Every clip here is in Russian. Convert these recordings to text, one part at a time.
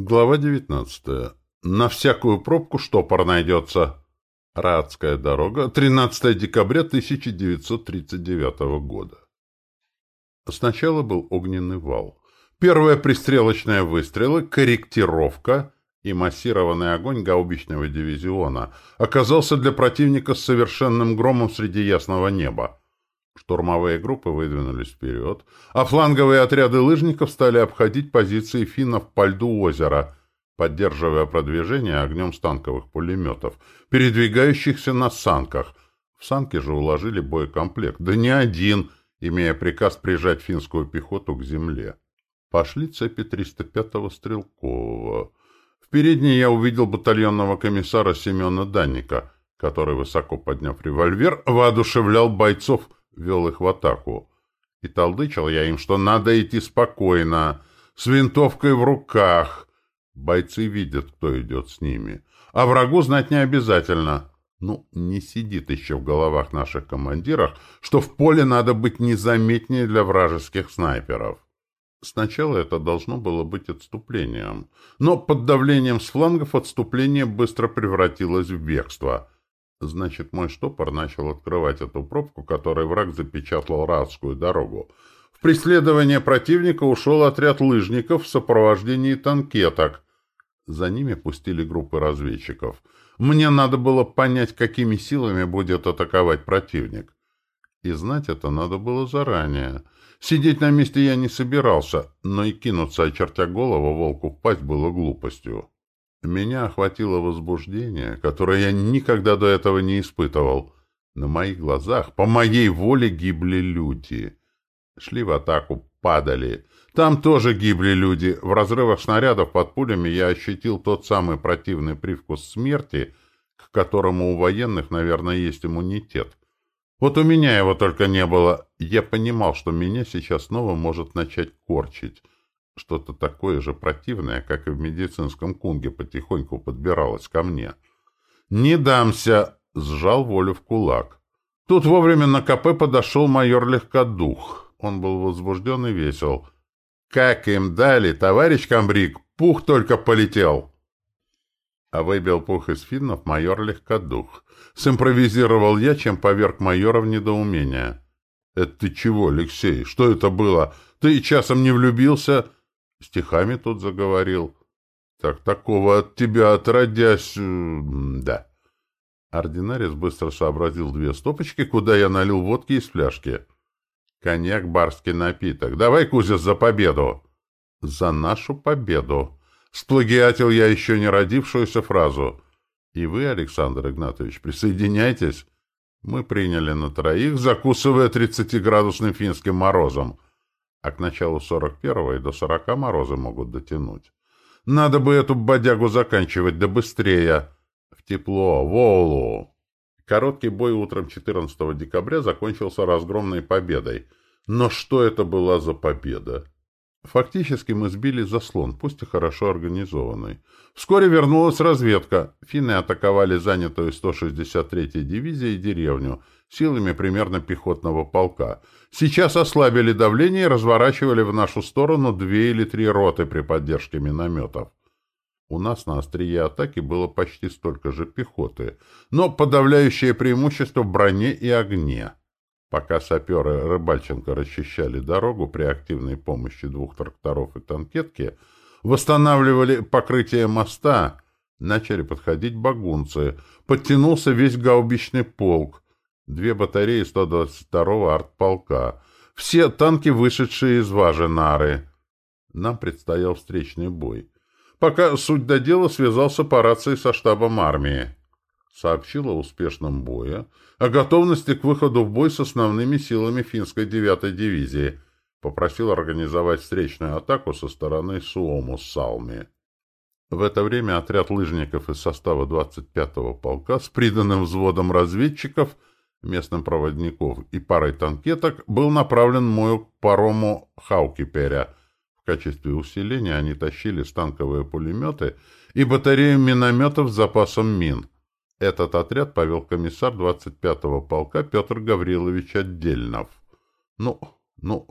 Глава 19. На всякую пробку штопор найдется. Радская дорога, 13 декабря 1939 года. Сначала был огненный вал. Первые пристрелочные выстрелы, корректировка и массированный огонь гаубичного дивизиона оказался для противника совершенным громом среди ясного неба. Штурмовые группы выдвинулись вперед, а фланговые отряды лыжников стали обходить позиции финнов по льду озера, поддерживая продвижение огнем с танковых пулеметов, передвигающихся на санках. В санки же уложили боекомплект, да не один, имея приказ прижать финскую пехоту к земле. Пошли цепи 305-го стрелкового. В передней я увидел батальонного комиссара Семена Данника, который, высоко подняв револьвер, воодушевлял бойцов – вел их в атаку. И толдычил я им, что надо идти спокойно, с винтовкой в руках. Бойцы видят, кто идет с ними. А врагу знать не обязательно. Ну, не сидит еще в головах наших командиров, что в поле надо быть незаметнее для вражеских снайперов. Сначала это должно было быть отступлением, но под давлением с флангов отступление быстро превратилось в бегство — Значит, мой штопор начал открывать эту пробку, которой враг запечатал Радскую дорогу. В преследование противника ушел отряд лыжников в сопровождении танкеток. За ними пустили группы разведчиков. Мне надо было понять, какими силами будет атаковать противник. И знать это надо было заранее. Сидеть на месте я не собирался, но и кинуться, очертя голову, волку в пасть было глупостью. Меня охватило возбуждение, которое я никогда до этого не испытывал. На моих глазах, по моей воле, гибли люди. Шли в атаку, падали. Там тоже гибли люди. В разрывах снарядов под пулями я ощутил тот самый противный привкус смерти, к которому у военных, наверное, есть иммунитет. Вот у меня его только не было. Я понимал, что меня сейчас снова может начать корчить. Что-то такое же противное, как и в медицинском кунге, потихоньку подбиралось ко мне. «Не дамся!» — сжал волю в кулак. Тут вовремя на КП подошел майор Легкодух. Он был возбужден и весел. «Как им дали, товарищ комбриг! Пух только полетел!» А выбил пух из финнов майор Легкодух. Симпровизировал я, чем поверг майора в недоумение. «Это ты чего, Алексей? Что это было? Ты часом не влюбился?» Стихами тут заговорил. Так такого от тебя отродясь... да. Ординарец быстро сообразил две стопочки, куда я налил водки из фляжки. Коньяк — барский напиток. Давай, Кузя, за победу! За нашу победу! Сплагиатил я еще не родившуюся фразу. И вы, Александр Игнатович, присоединяйтесь. Мы приняли на троих, закусывая тридцатиградусным финским морозом а к началу 41-го и до 40 морозы могут дотянуть. Надо бы эту бодягу заканчивать, да быстрее. В тепло, в. Короткий бой утром 14 декабря закончился разгромной победой. Но что это была за победа? Фактически мы сбили заслон, пусть и хорошо организованный. Вскоре вернулась разведка. Финны атаковали занятую 163-й дивизией деревню силами примерно пехотного полка. Сейчас ослабили давление и разворачивали в нашу сторону две или три роты при поддержке минометов. У нас на острие атаки было почти столько же пехоты, но подавляющее преимущество в броне и огне. Пока саперы Рыбальченко расчищали дорогу при активной помощи двух тракторов и танкетки, восстанавливали покрытие моста, начали подходить багунцы, подтянулся весь гаубичный полк, две батареи 122-го артполка, все танки, вышедшие из Важенары. Нам предстоял встречный бой. Пока суть до дела связался по рации со штабом армии сообщил о успешном бое, о готовности к выходу в бой с основными силами финской 9-й дивизии, попросил организовать встречную атаку со стороны Суому-Салми. В это время отряд лыжников из состава 25-го полка с приданным взводом разведчиков, местным проводников и парой танкеток был направлен мою к парому Хаукиперя. В качестве усиления они тащили станковые пулеметы и батарею минометов с запасом мин — этот отряд повел комиссар 25-го полка Петр Гаврилович Отдельнов. Ну, ну,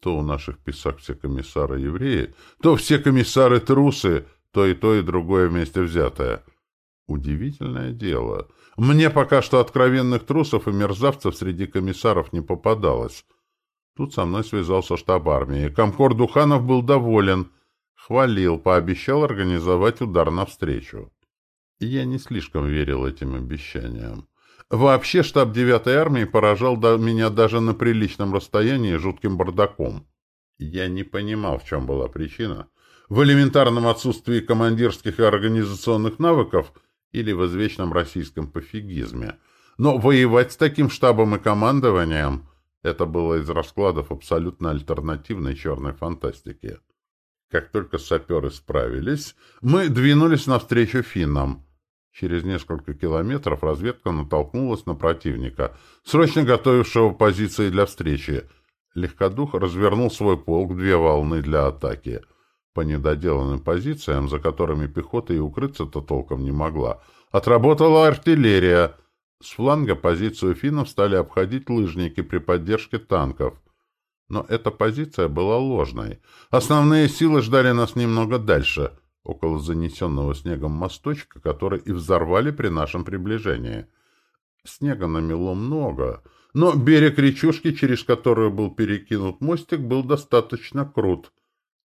То у наших писак все комиссары евреи, то все комиссары трусы, то и то, и другое вместе взятое. Удивительное дело. Мне пока что откровенных трусов и мерзавцев среди комиссаров не попадалось. Тут со мной связался штаб армии. Комкор Духанов был доволен. Хвалил, пообещал организовать удар навстречу. И я не слишком верил этим обещаниям. Вообще штаб 9-й армии поражал меня даже на приличном расстоянии жутким бардаком. Я не понимал, в чем была причина. В элементарном отсутствии командирских и организационных навыков или в извечном российском пофигизме. Но воевать с таким штабом и командованием — это было из раскладов абсолютно альтернативной черной фантастики. Как только саперы справились, мы двинулись навстречу финнам. Через несколько километров разведка натолкнулась на противника, срочно готовившего позиции для встречи. Легкодух развернул свой полк две волны для атаки. По недоделанным позициям, за которыми пехота и укрыться-то толком не могла, отработала артиллерия. С фланга позицию финнов стали обходить лыжники при поддержке танков. Но эта позиция была ложной. Основные силы ждали нас немного дальше — около занесенного снегом мосточка, который и взорвали при нашем приближении. Снега намело много, но берег речушки, через которую был перекинут мостик, был достаточно крут,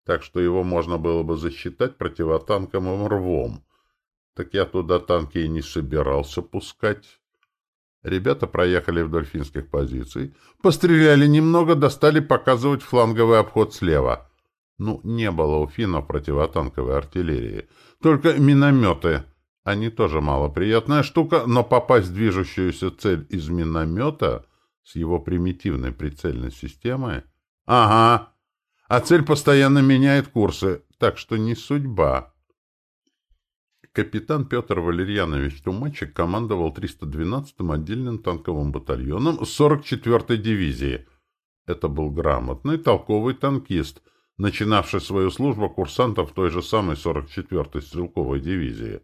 так что его можно было бы засчитать противотанковым рвом. Так я туда танки и не собирался пускать. Ребята проехали вдоль финских позиций, постреляли немного, достали показывать фланговый обход слева — ну, не было у финнов противотанковой артиллерии. Только минометы. Они тоже малоприятная штука, но попасть в движущуюся цель из миномета с его примитивной прицельной системой... Ага! А цель постоянно меняет курсы, так что не судьба. Капитан Петр Валерьянович Тумачек командовал 312-м отдельным танковым батальоном 44-й дивизии. Это был грамотный, толковый танкист — начинавший свою службу курсантом в той же самой 44-й стрелковой дивизии.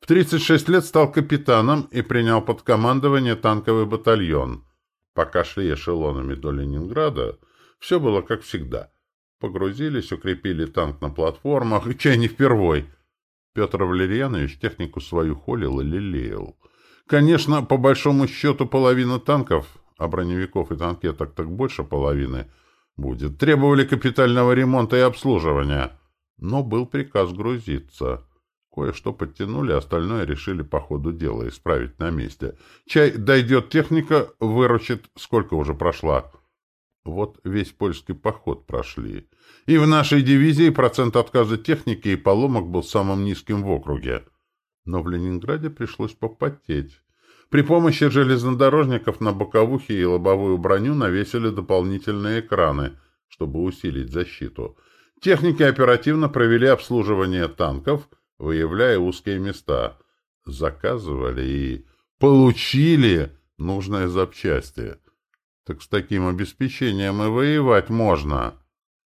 В 36 лет стал капитаном и принял под командование танковый батальон. Пока шли эшелонами до Ленинграда, все было как всегда. Погрузились, укрепили танк на платформах, и чай не впервой. Петр Валерьянович технику свою холил и лелеял. Конечно, по большому счету половина танков, а броневиков и танкеток так больше половины — будет. Требовали капитального ремонта и обслуживания. Но был приказ грузиться. Кое-что подтянули, остальное решили по ходу дела исправить на месте. Чай дойдет техника, выручит, сколько уже прошла. Вот весь польский поход прошли. И в нашей дивизии процент отказа техники и поломок был самым низким в округе. Но в Ленинграде пришлось попотеть. При помощи железнодорожников на боковухе и лобовую броню навесили дополнительные экраны, чтобы усилить защиту. Техники оперативно провели обслуживание танков, выявляя узкие места. Заказывали и получили нужные запчасти. Так с таким обеспечением и воевать можно.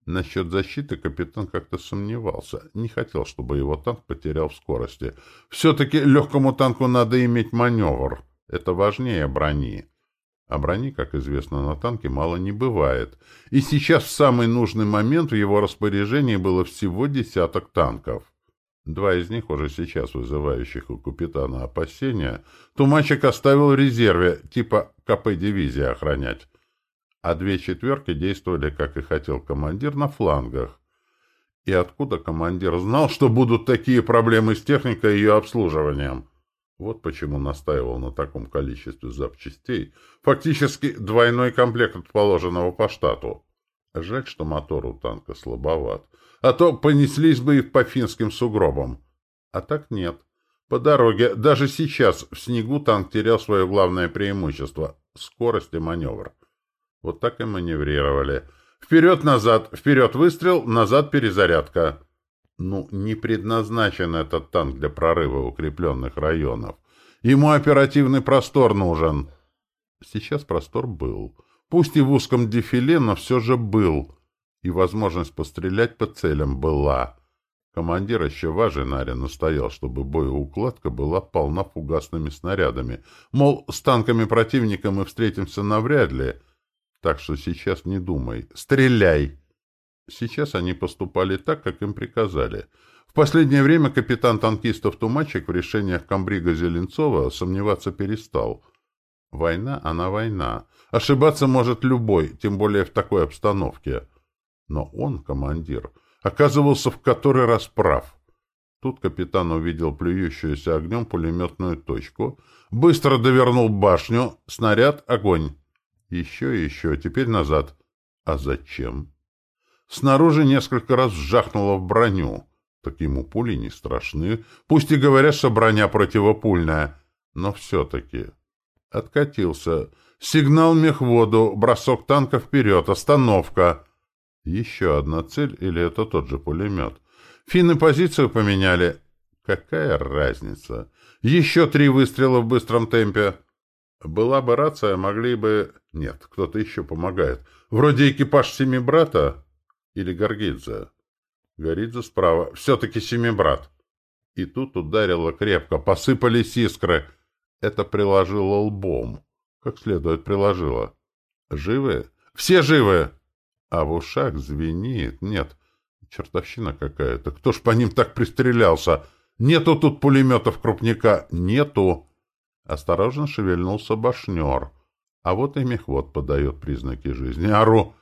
Насчет защиты капитан как-то сомневался. Не хотел, чтобы его танк потерял в скорости. Все-таки легкому танку надо иметь маневр. Это важнее брони. А брони, как известно, на танке мало не бывает. И сейчас в самый нужный момент в его распоряжении было всего десяток танков. Два из них, уже сейчас вызывающих у капитана опасения, Тумачек оставил в резерве, типа КП-дивизии охранять а две четверки действовали, как и хотел командир, на флангах. И откуда командир знал, что будут такие проблемы с техникой и ее обслуживанием? Вот почему настаивал на таком количестве запчастей, фактически двойной комплект положенного по штату. Жаль, что мотор у танка слабоват, а то понеслись бы и по финским сугробам. А так нет. По дороге, даже сейчас, в снегу танк терял свое главное преимущество — скорость и маневр. Вот так и маневрировали. Вперед-назад, вперед выстрел, назад перезарядка. Ну, не предназначен этот танк для прорыва укрепленных районов. Ему оперативный простор нужен. Сейчас простор был. Пусть и в узком дефиле, но все же был. И возможность пострелять по целям была. Командир еще Важинаре настоял, чтобы боеукладка была полна фугасными снарядами. Мол, с танками противника мы встретимся навряд ли — Так что сейчас не думай. Стреляй! Сейчас они поступали так, как им приказали. В последнее время капитан танкистов Тумачек в решениях комбрига Зеленцова сомневаться перестал. Война, она война. Ошибаться может любой, тем более в такой обстановке. Но он, командир, оказывался в который раз прав. Тут капитан увидел плюющуюся огнем пулеметную точку, быстро довернул башню, снаряд, огонь. Еще и еще, теперь назад. А зачем? Снаружи несколько раз вжахнуло в броню. Так ему пули не страшны. Пусть и говорят, что броня противопульная. Но все-таки... Откатился. Сигнал мехводу, бросок танка вперед, остановка. Еще одна цель, или это тот же пулемет? Финны позицию поменяли. Какая разница? Еще три выстрела в быстром темпе. Была бы рация, могли бы... Нет, кто-то еще помогает. Вроде экипаж Семибрата или Горгидзе. Горидзе справа. Все-таки Семибрат. И тут ударило крепко. Посыпались искры. Это приложило лбом. Как следует приложило. Живы? Все живы! А в ушах звенит. Нет, чертовщина какая-то. Кто ж по ним так пристрелялся? Нету тут пулеметов крупника. Нету. Осторожно шевельнулся башнер. А вот и мехвод подает признаки жизни. Ару!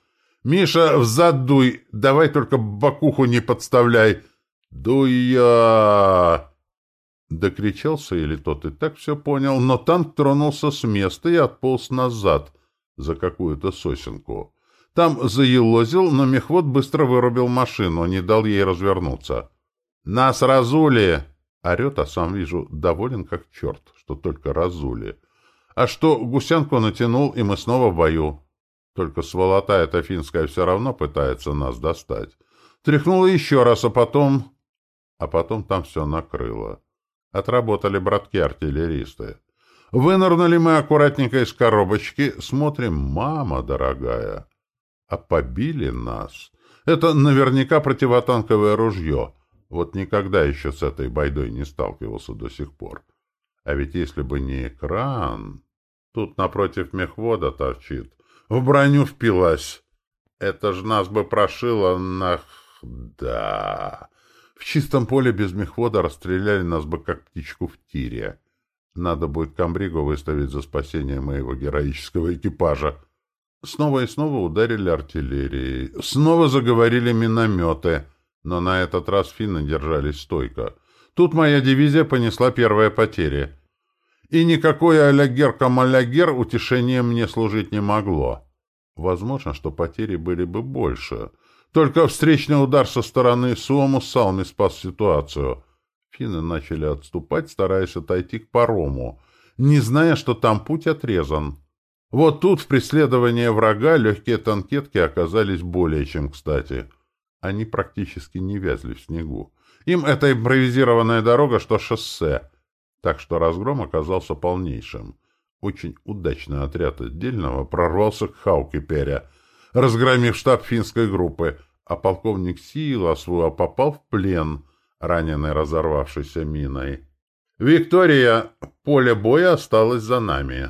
«Миша, взад дуй! Давай только бакуху не подставляй!» «Дуй я!» Докричался или тот и так все понял, но танк тронулся с места и отполз назад за какую-то сосенку. Там заелозил, но мехвод быстро вырубил машину, не дал ей развернуться. «Нас разули!» Орет, а сам вижу, доволен как черт, что только разули. А что, гусянку натянул, и мы снова в бою. Только сволота эта финская все равно пытается нас достать. Тряхнула еще раз, а потом... А потом там все накрыло. Отработали братки-артиллеристы. Вынырнули мы аккуратненько из коробочки. Смотрим, мама дорогая. А побили нас. Это наверняка противотанковое ружье. Вот никогда еще с этой байдой не сталкивался до сих пор. А ведь если бы не экран... Тут напротив мехвода торчит. В броню впилась. Это ж нас бы прошило нах... Да... В чистом поле без мехвода расстреляли нас бы как птичку в тире. Надо будет комбригу выставить за спасение моего героического экипажа. Снова и снова ударили артиллерией. Снова заговорили минометы. Но на этот раз финны держались стойко. Тут моя дивизия понесла первые потери. И никакое алягер-камалягер утешением мне служить не могло. Возможно, что потери были бы больше — только встречный удар со стороны Суому Салми спас ситуацию. Финны начали отступать, стараясь отойти к парому, не зная, что там путь отрезан. Вот тут в преследовании врага легкие танкетки оказались более чем кстати. Они практически не вязли в снегу. Им эта импровизированная дорога, что шоссе. Так что разгром оказался полнейшим. Очень удачный отряд отдельного прорвался к Хаукепере — разгромив штаб финской группы, а полковник Силасвуа попал в плен, раненый разорвавшейся миной. «Виктория! Поле боя осталось за нами!»